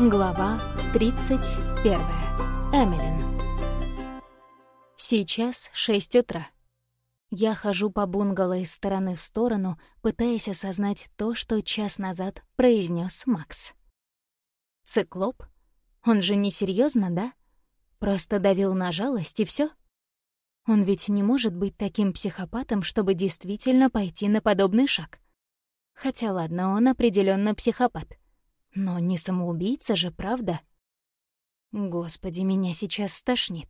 Глава 31. Эмилин. Сейчас 6 утра. Я хожу по бунгало из стороны в сторону, пытаясь осознать то, что час назад произнес Макс. Циклоп? Он же не серьезно, да? Просто давил на жалость и все. Он ведь не может быть таким психопатом, чтобы действительно пойти на подобный шаг. Хотя ладно, он определенно психопат — но не самоубийца же, правда? Господи, меня сейчас стошнит.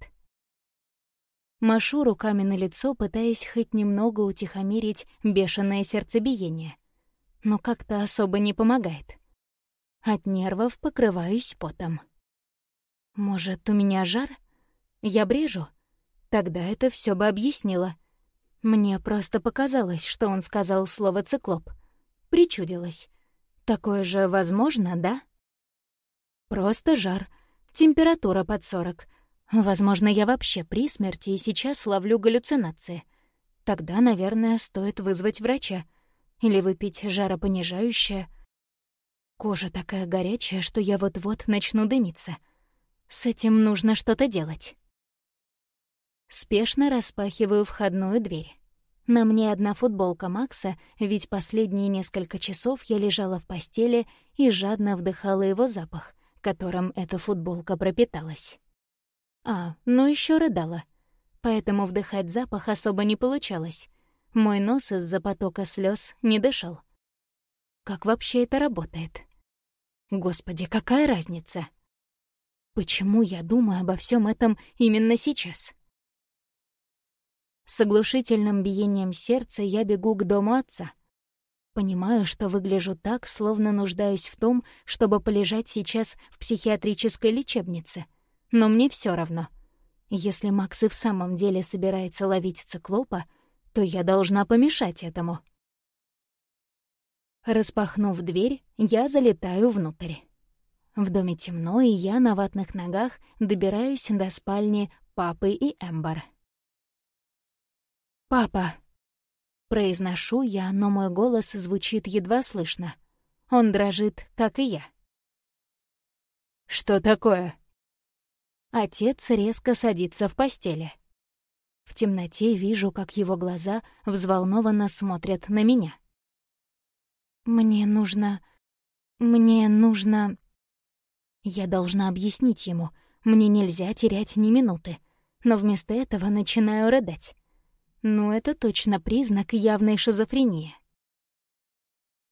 Машу руками на лицо, пытаясь хоть немного утихомирить бешеное сердцебиение. Но как-то особо не помогает. От нервов покрываюсь потом. Может, у меня жар? Я брежу? Тогда это все бы объяснило. Мне просто показалось, что он сказал слово «циклоп». Причудилось. Такое же возможно, да? Просто жар, температура под 40. Возможно, я вообще при смерти и сейчас ловлю галлюцинации. Тогда, наверное, стоит вызвать врача. Или выпить жаропонижающее. Кожа такая горячая, что я вот-вот начну дымиться. С этим нужно что-то делать. Спешно распахиваю входную дверь. На мне одна футболка Макса, ведь последние несколько часов я лежала в постели и жадно вдыхала его запах, которым эта футболка пропиталась. А, ну еще рыдала. Поэтому вдыхать запах особо не получалось. Мой нос из-за потока слез не дышал. Как вообще это работает? Господи, какая разница? Почему я думаю обо всем этом именно сейчас? С оглушительным биением сердца я бегу к дому отца. Понимаю, что выгляжу так, словно нуждаюсь в том, чтобы полежать сейчас в психиатрической лечебнице. Но мне все равно. Если Макс и в самом деле собирается ловить циклопа, то я должна помешать этому. Распахнув дверь, я залетаю внутрь. В доме темно, и я на ватных ногах добираюсь до спальни папы и Эмбер. «Папа!» Произношу я, но мой голос звучит едва слышно. Он дрожит, как и я. «Что такое?» Отец резко садится в постели. В темноте вижу, как его глаза взволнованно смотрят на меня. «Мне нужно... Мне нужно...» Я должна объяснить ему. Мне нельзя терять ни минуты. Но вместо этого начинаю рыдать. Но это точно признак явной шизофрении.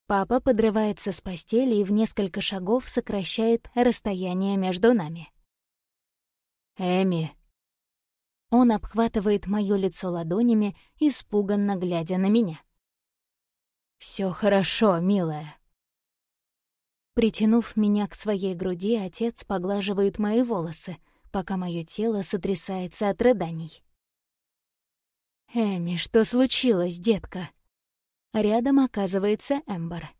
Папа подрывается с постели и в несколько шагов сокращает расстояние между нами. «Эми!» Он обхватывает моё лицо ладонями, испуганно глядя на меня. Все хорошо, милая». Притянув меня к своей груди, отец поглаживает мои волосы, пока мое тело сотрясается от рыданий. «Эми, что случилось, детка?» Рядом оказывается Эмбер.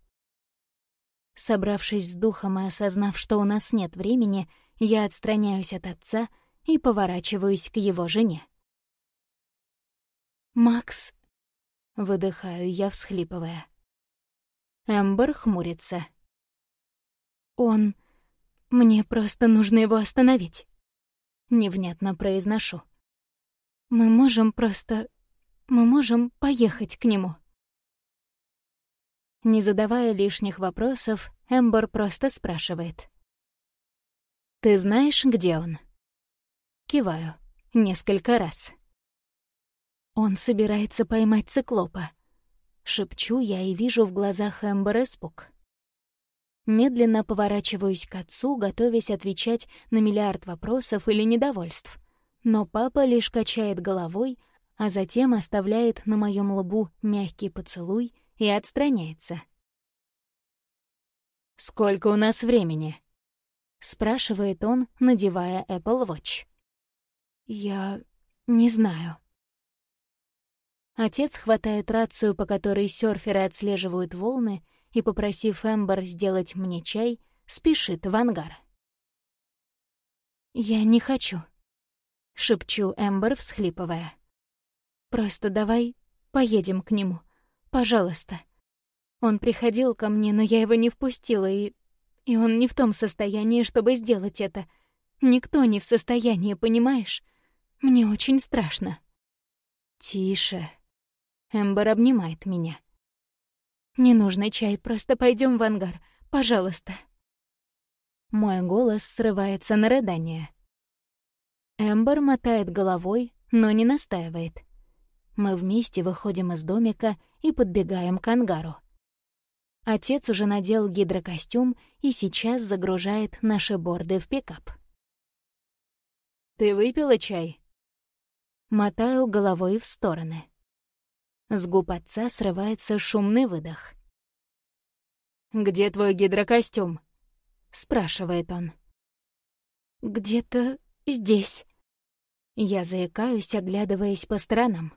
Собравшись с духом и осознав, что у нас нет времени, я отстраняюсь от отца и поворачиваюсь к его жене. «Макс...» — выдыхаю я, всхлипывая. Эмбер хмурится. «Он... Мне просто нужно его остановить». Невнятно произношу. «Мы можем просто мы можем поехать к нему». Не задавая лишних вопросов, Эмбер просто спрашивает. «Ты знаешь, где он?» Киваю. Несколько раз. «Он собирается поймать циклопа». Шепчу я и вижу в глазах Эмбер испуг. Медленно поворачиваюсь к отцу, готовясь отвечать на миллиард вопросов или недовольств. Но папа лишь качает головой, а затем оставляет на моем лбу мягкий поцелуй и отстраняется. «Сколько у нас времени?» — спрашивает он, надевая Apple Watch. «Я не знаю». Отец хватает рацию, по которой серферы отслеживают волны, и, попросив Эмбер сделать мне чай, спешит в ангар. «Я не хочу», — шепчу Эмбер, всхлипывая. Просто давай поедем к нему. Пожалуйста. Он приходил ко мне, но я его не впустила, и... И он не в том состоянии, чтобы сделать это. Никто не в состоянии, понимаешь? Мне очень страшно. Тише. Эмбер обнимает меня. Не нужно чай, просто пойдем в ангар. Пожалуйста. Мой голос срывается на рыдание. Эмбер мотает головой, но не настаивает. Мы вместе выходим из домика и подбегаем к ангару. Отец уже надел гидрокостюм и сейчас загружает наши борды в пикап. «Ты выпила чай?» Мотаю головой в стороны. С губ отца срывается шумный выдох. «Где твой гидрокостюм?» — спрашивает он. «Где-то здесь». Я заикаюсь, оглядываясь по сторонам.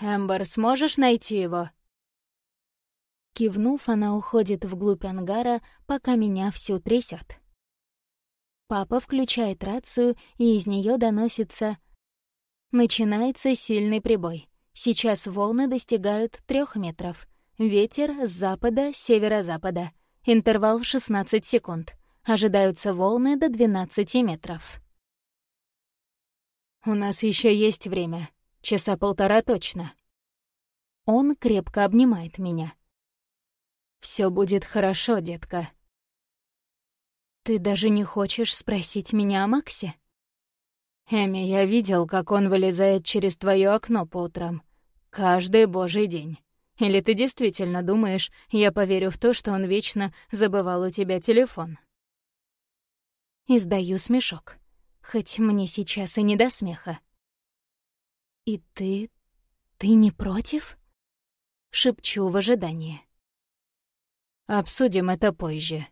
«Эмбер, сможешь найти его?» Кивнув, она уходит вглубь ангара, пока меня всю трясет. Папа включает рацию, и из нее доносится... Начинается сильный прибой. Сейчас волны достигают трех метров. Ветер с запада, северо-запада. Интервал 16 секунд. Ожидаются волны до 12 метров. «У нас еще есть время. Часа полтора точно». Он крепко обнимает меня. Все будет хорошо, детка. Ты даже не хочешь спросить меня о Максе? Эми, я видел, как он вылезает через твое окно по утрам. Каждый божий день. Или ты действительно думаешь, я поверю в то, что он вечно забывал у тебя телефон? Издаю смешок, хоть мне сейчас и не до смеха. «И ты... ты не против?» Шепчу в ожидании. Обсудим это позже.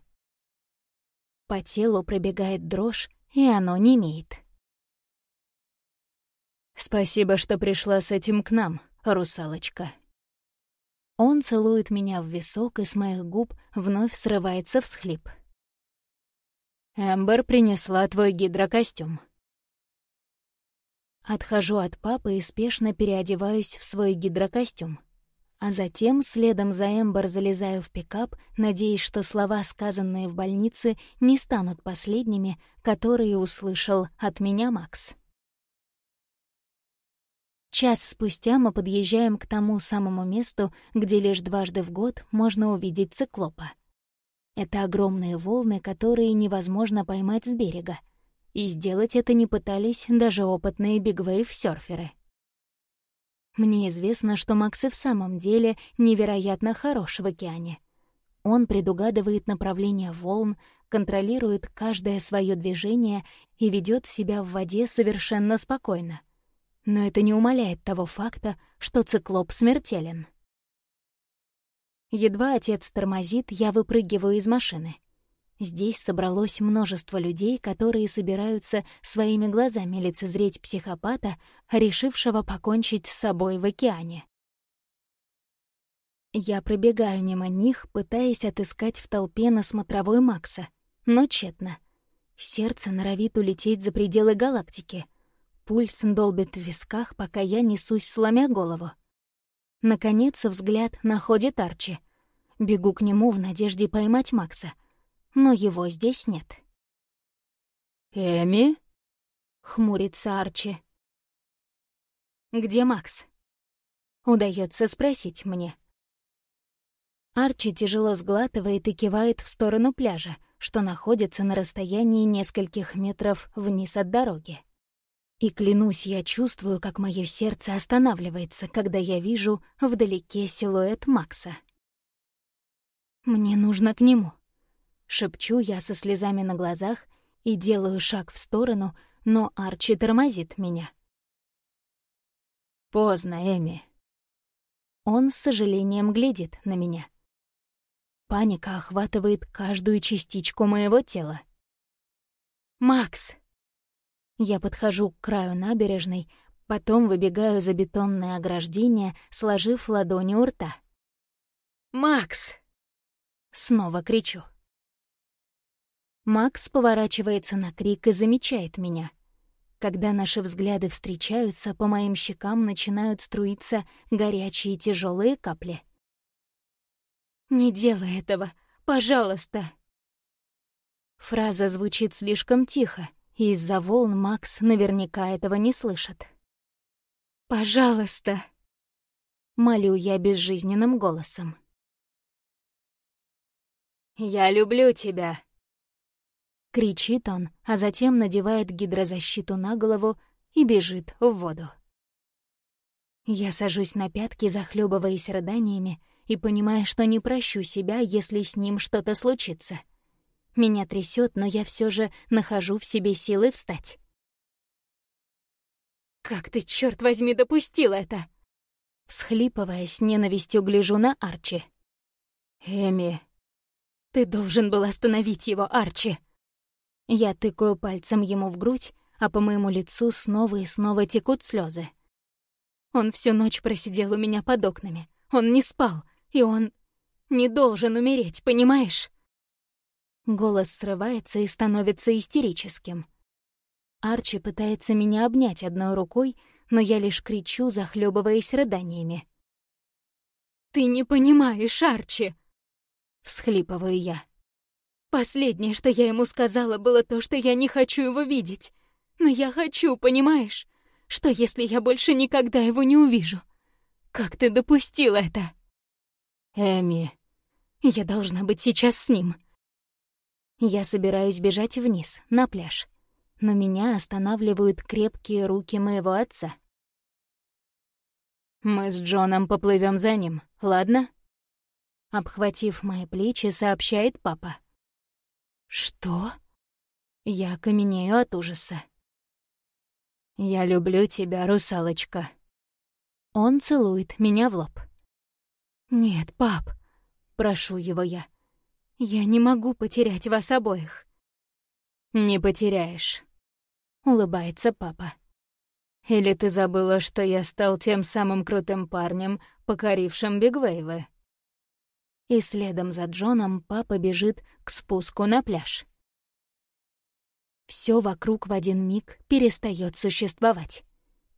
По телу пробегает дрожь, и оно не имеет. Спасибо, что пришла с этим к нам, русалочка. Он целует меня в висок, и с моих губ вновь срывается всхлип. Эмбер принесла твой гидрокостюм. Отхожу от папы и спешно переодеваюсь в свой гидрокостюм. А затем, следом за Эмбер, залезаю в пикап, надеясь, что слова, сказанные в больнице, не станут последними, которые услышал от меня Макс. Час спустя мы подъезжаем к тому самому месту, где лишь дважды в год можно увидеть циклопа. Это огромные волны, которые невозможно поймать с берега. И сделать это не пытались даже опытные бигвейв-сёрферы. Мне известно, что Макс и в самом деле невероятно хорош в океане. Он предугадывает направление волн, контролирует каждое свое движение и ведет себя в воде совершенно спокойно. Но это не умаляет того факта, что циклоп смертелен. Едва отец тормозит, я выпрыгиваю из машины. Здесь собралось множество людей, которые собираются своими глазами лицезреть психопата, решившего покончить с собой в океане. Я пробегаю мимо них, пытаясь отыскать в толпе на смотровой Макса, но тщетно. Сердце норовит улететь за пределы галактики. Пульс долбит в висках, пока я несусь, сломя голову. Наконец взгляд находит Арчи. Бегу к нему в надежде поймать Макса — но его здесь нет. «Эми?» — хмурится Арчи. «Где Макс?» — удается спросить мне. Арчи тяжело сглатывает и кивает в сторону пляжа, что находится на расстоянии нескольких метров вниз от дороги. И клянусь, я чувствую, как мое сердце останавливается, когда я вижу вдалеке силуэт Макса. Мне нужно к нему. Шепчу я со слезами на глазах и делаю шаг в сторону, но Арчи тормозит меня. «Поздно, Эми». Он с сожалением глядит на меня. Паника охватывает каждую частичку моего тела. «Макс!» Я подхожу к краю набережной, потом выбегаю за бетонное ограждение, сложив ладони у рта. «Макс!» Снова кричу. Макс поворачивается на крик и замечает меня. Когда наши взгляды встречаются, по моим щекам начинают струиться горячие тяжелые капли. «Не делай этого! Пожалуйста!» Фраза звучит слишком тихо, и из-за волн Макс наверняка этого не слышит. «Пожалуйста!» — молю я безжизненным голосом. «Я люблю тебя!» Кричит он, а затем надевает гидрозащиту на голову и бежит в воду. Я сажусь на пятки, захлебываясь рыданиями, и понимая, что не прощу себя, если с ним что-то случится — меня трясет, но я все же нахожу в себе силы встать. «Как ты, черт возьми, допустил это?» Всхлипывая, с ненавистью гляжу на Арчи. «Эми...» «Ты должен был остановить его, Арчи!» Я тыкаю пальцем ему в грудь, а по моему лицу снова и снова текут слезы. Он всю ночь просидел у меня под окнами. Он не спал, и он не должен умереть, понимаешь? Голос срывается и становится истерическим. Арчи пытается меня обнять одной рукой, но я лишь кричу, захлебываясь рыданиями. «Ты не понимаешь, Арчи!» — всхлипываю я. «Последнее, что я ему сказала, было то, что я не хочу его видеть. Но я хочу, понимаешь? Что, если я больше никогда его не увижу? Как ты допустил это?» «Эми...» «Я должна быть сейчас с ним. Я собираюсь бежать вниз, на пляж. Но меня останавливают крепкие руки моего отца. «Мы с Джоном поплывем за ним, ладно?» Обхватив мои плечи, сообщает папа. «Что?» Я каменею от ужаса. «Я люблю тебя, русалочка». Он целует меня в лоб. «Нет, пап», — прошу его я. Я не могу потерять вас обоих. Не потеряешь, улыбается папа. Или ты забыла, что я стал тем самым крутым парнем, покорившим Бигвейвы? И следом за Джоном папа бежит к спуску на пляж. Все вокруг в один миг перестает существовать.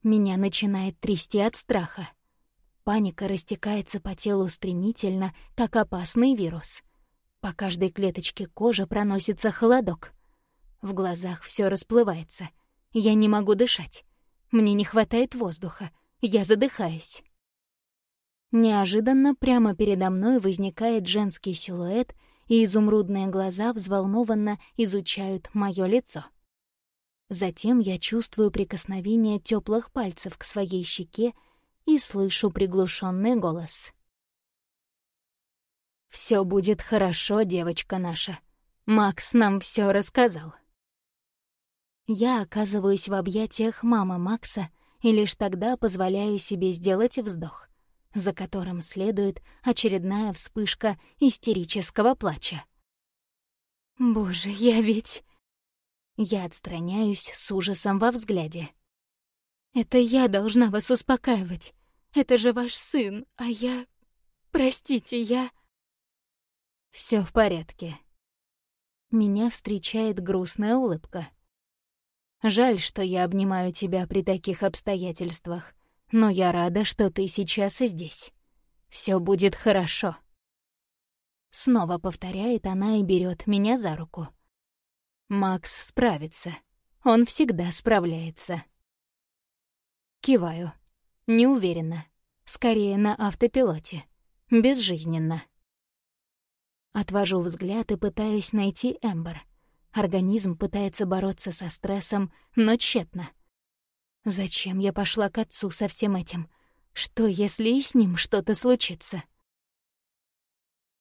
Меня начинает трясти от страха. Паника растекается по телу стремительно, как опасный вирус — по каждой клеточке кожи проносится холодок. В глазах все расплывается. Я не могу дышать. Мне не хватает воздуха. Я задыхаюсь. Неожиданно прямо передо мной возникает женский силуэт, и изумрудные глаза взволнованно изучают мое лицо. Затем я чувствую прикосновение теплых пальцев к своей щеке и слышу приглушенный голос. Все будет хорошо, девочка наша. Макс нам все рассказал. Я оказываюсь в объятиях мамы Макса и лишь тогда позволяю себе сделать вздох, за которым следует очередная вспышка истерического плача. «Боже, я ведь...» Я отстраняюсь с ужасом во взгляде. «Это я должна вас успокаивать. Это же ваш сын, а я... Простите, я...» Все в порядке. Меня встречает грустная улыбка. Жаль, что я обнимаю тебя при таких обстоятельствах, но я рада, что ты сейчас здесь. Все будет хорошо. Снова повторяет она и берет меня за руку. Макс справится. Он всегда справляется. Киваю. Неуверенно. Скорее на автопилоте. Безжизненно. Отвожу взгляд и пытаюсь найти Эмбер. Организм пытается бороться со стрессом, но тщетно. Зачем я пошла к отцу со всем этим? Что, если и с ним что-то случится?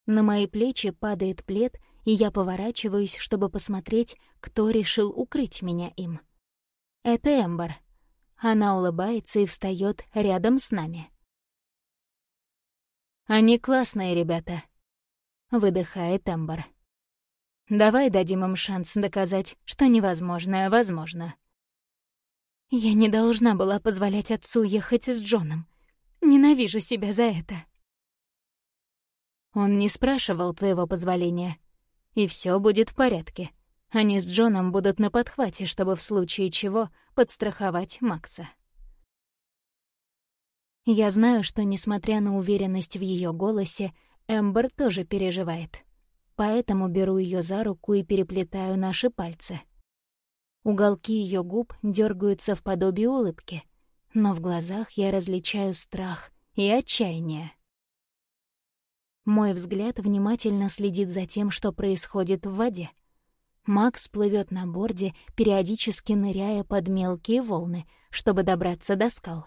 На мои плечи падает плед, и я поворачиваюсь, чтобы посмотреть, кто решил укрыть меня им. Это Эмбер. Она улыбается и встает рядом с нами. «Они классные ребята», выдыхает Эмбер. Давай дадим им шанс доказать, что невозможное возможно. Я не должна была позволять отцу ехать с Джоном. Ненавижу себя за это. Он не спрашивал твоего позволения. И все будет в порядке. Они с Джоном будут на подхвате, чтобы в случае чего подстраховать Макса. Я знаю, что, несмотря на уверенность в ее голосе, Эмбер тоже переживает. поэтому беру ее за руку и переплетаю наши пальцы. Уголки ее губ дергаются в подобие улыбки, но в глазах я различаю страх и отчаяние. Мой взгляд внимательно следит за тем, что происходит в воде. Макс плывет на борде, периодически ныряя под мелкие волны, чтобы добраться до скал.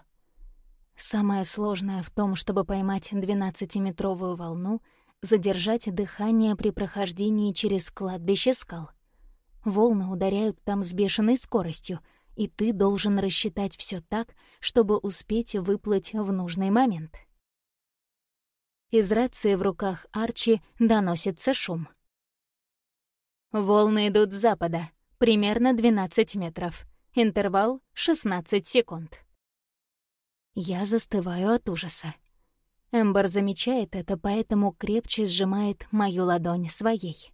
Самое сложное в том, чтобы поймать 12-метровую волну, задержать дыхание при прохождении через кладбище скал. Волны ударяют там с бешеной скоростью, и ты должен рассчитать все так, чтобы успеть выплыть в нужный момент. Из рации в руках Арчи доносится шум. Волны идут с запада, примерно 12 метров. Интервал — 16 секунд. Я застываю от ужаса. Эмбер замечает это, поэтому крепче сжимает мою ладонь своей.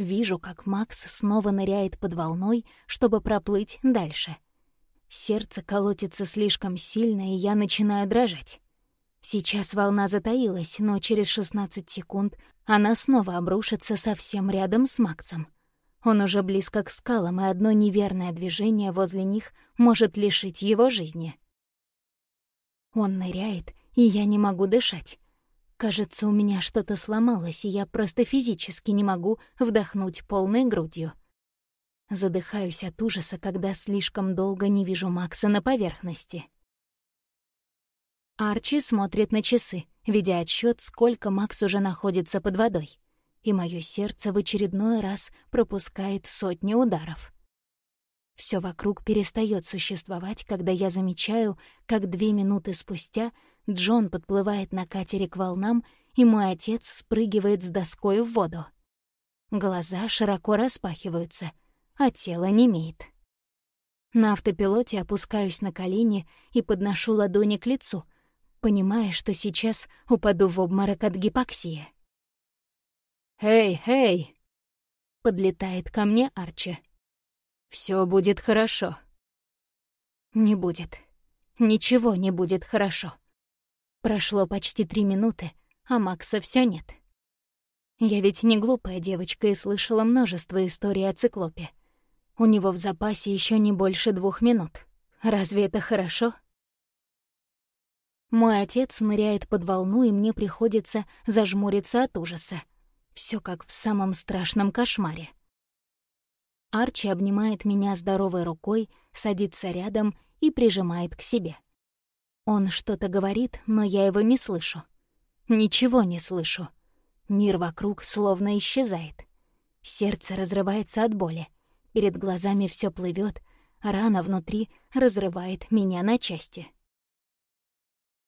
Вижу, как Макс снова ныряет под волной, чтобы проплыть дальше. Сердце колотится слишком сильно, и я начинаю дрожать. Сейчас волна затаилась, но через 16 секунд она снова обрушится совсем рядом с Максом. Он уже близко к скалам, и одно неверное движение возле них может лишить его жизни. Он ныряет, и я не могу дышать. Кажется, у меня что-то сломалось, и я просто физически не могу вдохнуть полной грудью. Задыхаюсь от ужаса, когда слишком долго не вижу Макса на поверхности. Арчи смотрит на часы, ведя отсчет, сколько Макс уже находится под водой. И мое сердце в очередной раз пропускает сотни ударов. Все вокруг перестает существовать, когда я замечаю, как две минуты спустя Джон подплывает на катере к волнам, и мой отец спрыгивает с доской в воду. Глаза широко распахиваются, а тело немеет. На автопилоте опускаюсь на колени и подношу ладони к лицу, понимая, что сейчас упаду в обморок от гипоксии. «Эй, эй!» — подлетает ко мне Арчи. Все будет хорошо». Не будет. Ничего не будет хорошо. Прошло почти три минуты, а Макса все нет. Я ведь не глупая девочка и слышала множество историй о циклопе. У него в запасе еще не больше двух минут. Разве это хорошо? Мой отец ныряет под волну, и мне приходится зажмуриться от ужаса. Все как в самом страшном кошмаре. Арчи обнимает меня здоровой рукой, садится рядом и прижимает к себе. Он что-то говорит, но я его не слышу. Ничего не слышу. Мир вокруг словно исчезает. Сердце разрывается от боли. Перед глазами все плывет, рана внутри разрывает меня на части.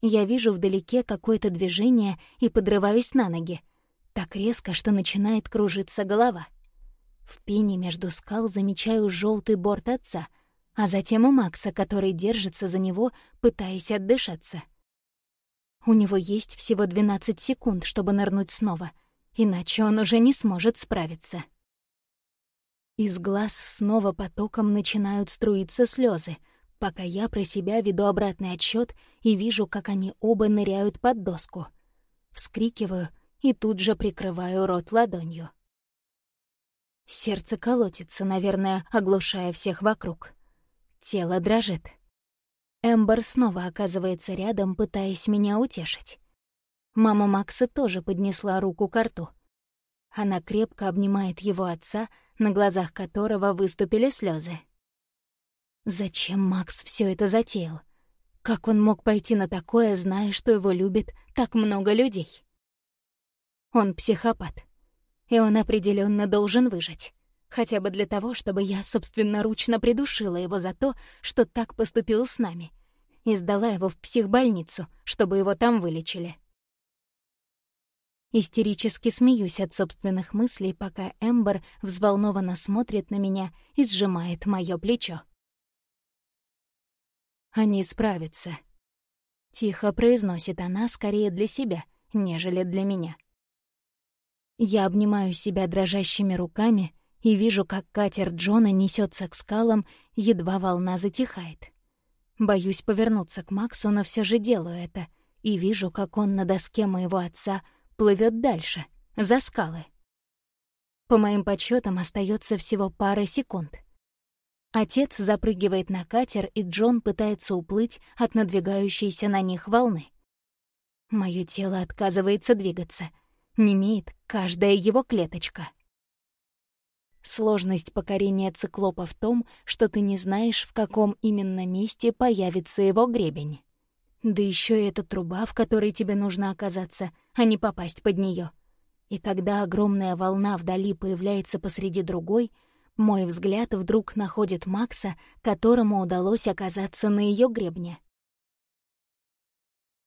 Я вижу вдалеке какое-то движение и подрываюсь на ноги. Так резко, что начинает кружиться голова. В пене между скал замечаю желтый борт отца, а затем и Макса, который держится за него, пытаясь отдышаться. У него есть всего 12 секунд, чтобы нырнуть снова, иначе он уже не сможет справиться. Из глаз снова потоком начинают струиться слезы, пока я про себя веду обратный отсчет и вижу, как они оба ныряют под доску. Вскрикиваю и тут же прикрываю рот ладонью. Сердце колотится, наверное, оглушая всех вокруг. Тело дрожит. Эмбер снова оказывается рядом, пытаясь меня утешить. Мама Макса тоже поднесла руку к рту. Она крепко обнимает его отца, на глазах которого выступили слезы. Зачем Макс все это затеял? Как он мог пойти на такое, зная, что его любит так много людей? Он психопат и он определенно должен выжить. Хотя бы для того, чтобы я собственноручно придушила его за то, что так поступил с нами, и сдала его в психбольницу, чтобы его там вылечили. Истерически смеюсь от собственных мыслей, пока Эмбер взволнованно смотрит на меня и сжимает моё плечо. «Они справятся», — тихо произносит она скорее для себя, нежели для меня. Я обнимаю себя дрожащими руками и вижу, как катер Джона несется к скалам, едва волна затихает. Боюсь повернуться к Максу, но все же делаю это, и вижу, как он на доске моего отца плывет дальше, за скалы. По моим подсчетам остается всего пара секунд. Отец запрыгивает на катер, и Джон пытается уплыть от надвигающейся на них волны. Мое тело отказывается двигаться. Немеет каждая его клеточка. Сложность покорения циклопа в том, что ты не знаешь, в каком именно месте появится его гребень. Да еще и эта труба, в которой тебе нужно оказаться, а не попасть под нее. И когда огромная волна вдали появляется посреди другой, мой взгляд вдруг находит Макса, которому удалось оказаться на ее гребне.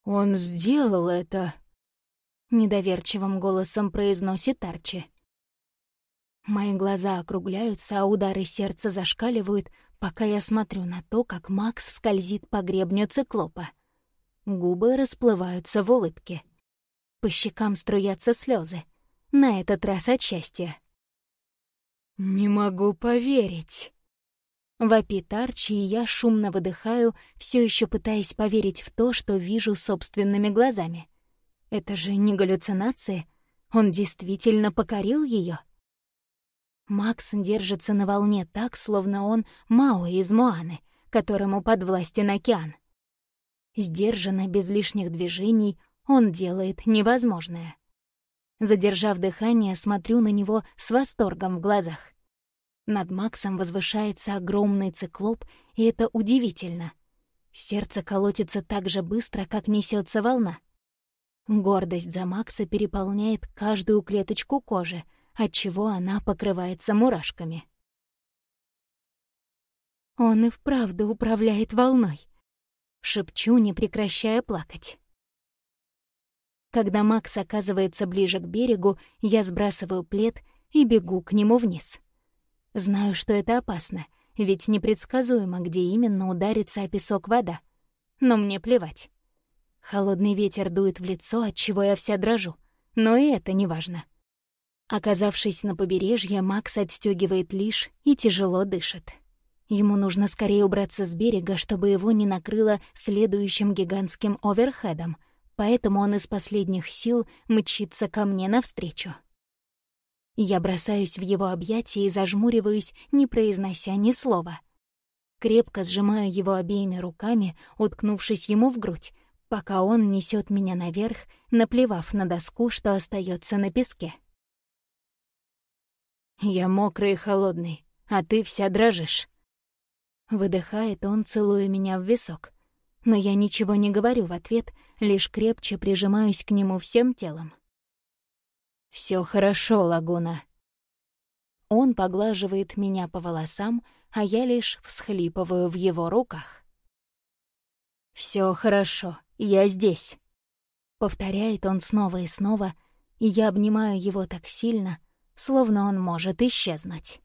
«Он сделал это!» — недоверчивым голосом произносит Арчи. Мои глаза округляются, а удары сердца зашкаливают, пока я смотрю на то, как Макс скользит по гребню циклопа. Губы расплываются в улыбке. По щекам струятся слезы. На этот раз от счастья. «Не могу поверить!» Вопит Арчи, и я шумно выдыхаю, все еще пытаясь поверить в то, что вижу собственными глазами. Это же не галлюцинации. Он действительно покорил ее. Макс держится на волне так, словно он Мао из Моаны, которому подвластен океан. Сдержанно, без лишних движений, он делает невозможное. Задержав дыхание, смотрю на него с восторгом в глазах. Над Максом возвышается огромный циклоп, и это удивительно. Сердце колотится так же быстро, как несется волна. Гордость за Макса переполняет каждую клеточку кожи, отчего она покрывается мурашками. Он и вправду управляет волной. Шепчу, не прекращая плакать. Когда Макс оказывается ближе к берегу, я сбрасываю плед и бегу к нему вниз. Знаю, что это опасно, ведь непредсказуемо, где именно ударится о песок вода. Но мне плевать. Холодный ветер дует в лицо, от чего я вся дрожу. Но и это не важно. Оказавшись на побережье, Макс отстегивает лишь и тяжело дышит. Ему нужно скорее убраться с берега, чтобы его не накрыло следующим гигантским оверхедом, поэтому он из последних сил мчится ко мне навстречу. Я бросаюсь в его объятия и зажмуриваюсь, не произнося ни слова. Крепко сжимаю его обеими руками, уткнувшись ему в грудь, пока он несет меня наверх, наплевав на доску, что остается на песке. «Я мокрый и холодный, а ты вся дрожишь». Выдыхает он, целуя меня в висок. Но я ничего не говорю в ответ, лишь крепче прижимаюсь к нему всем телом. Все хорошо, Лагуна». Он поглаживает меня по волосам, а я лишь всхлипываю в его руках. Все хорошо, я здесь», — повторяет он снова и снова, и я обнимаю его так сильно, словно он может исчезнуть.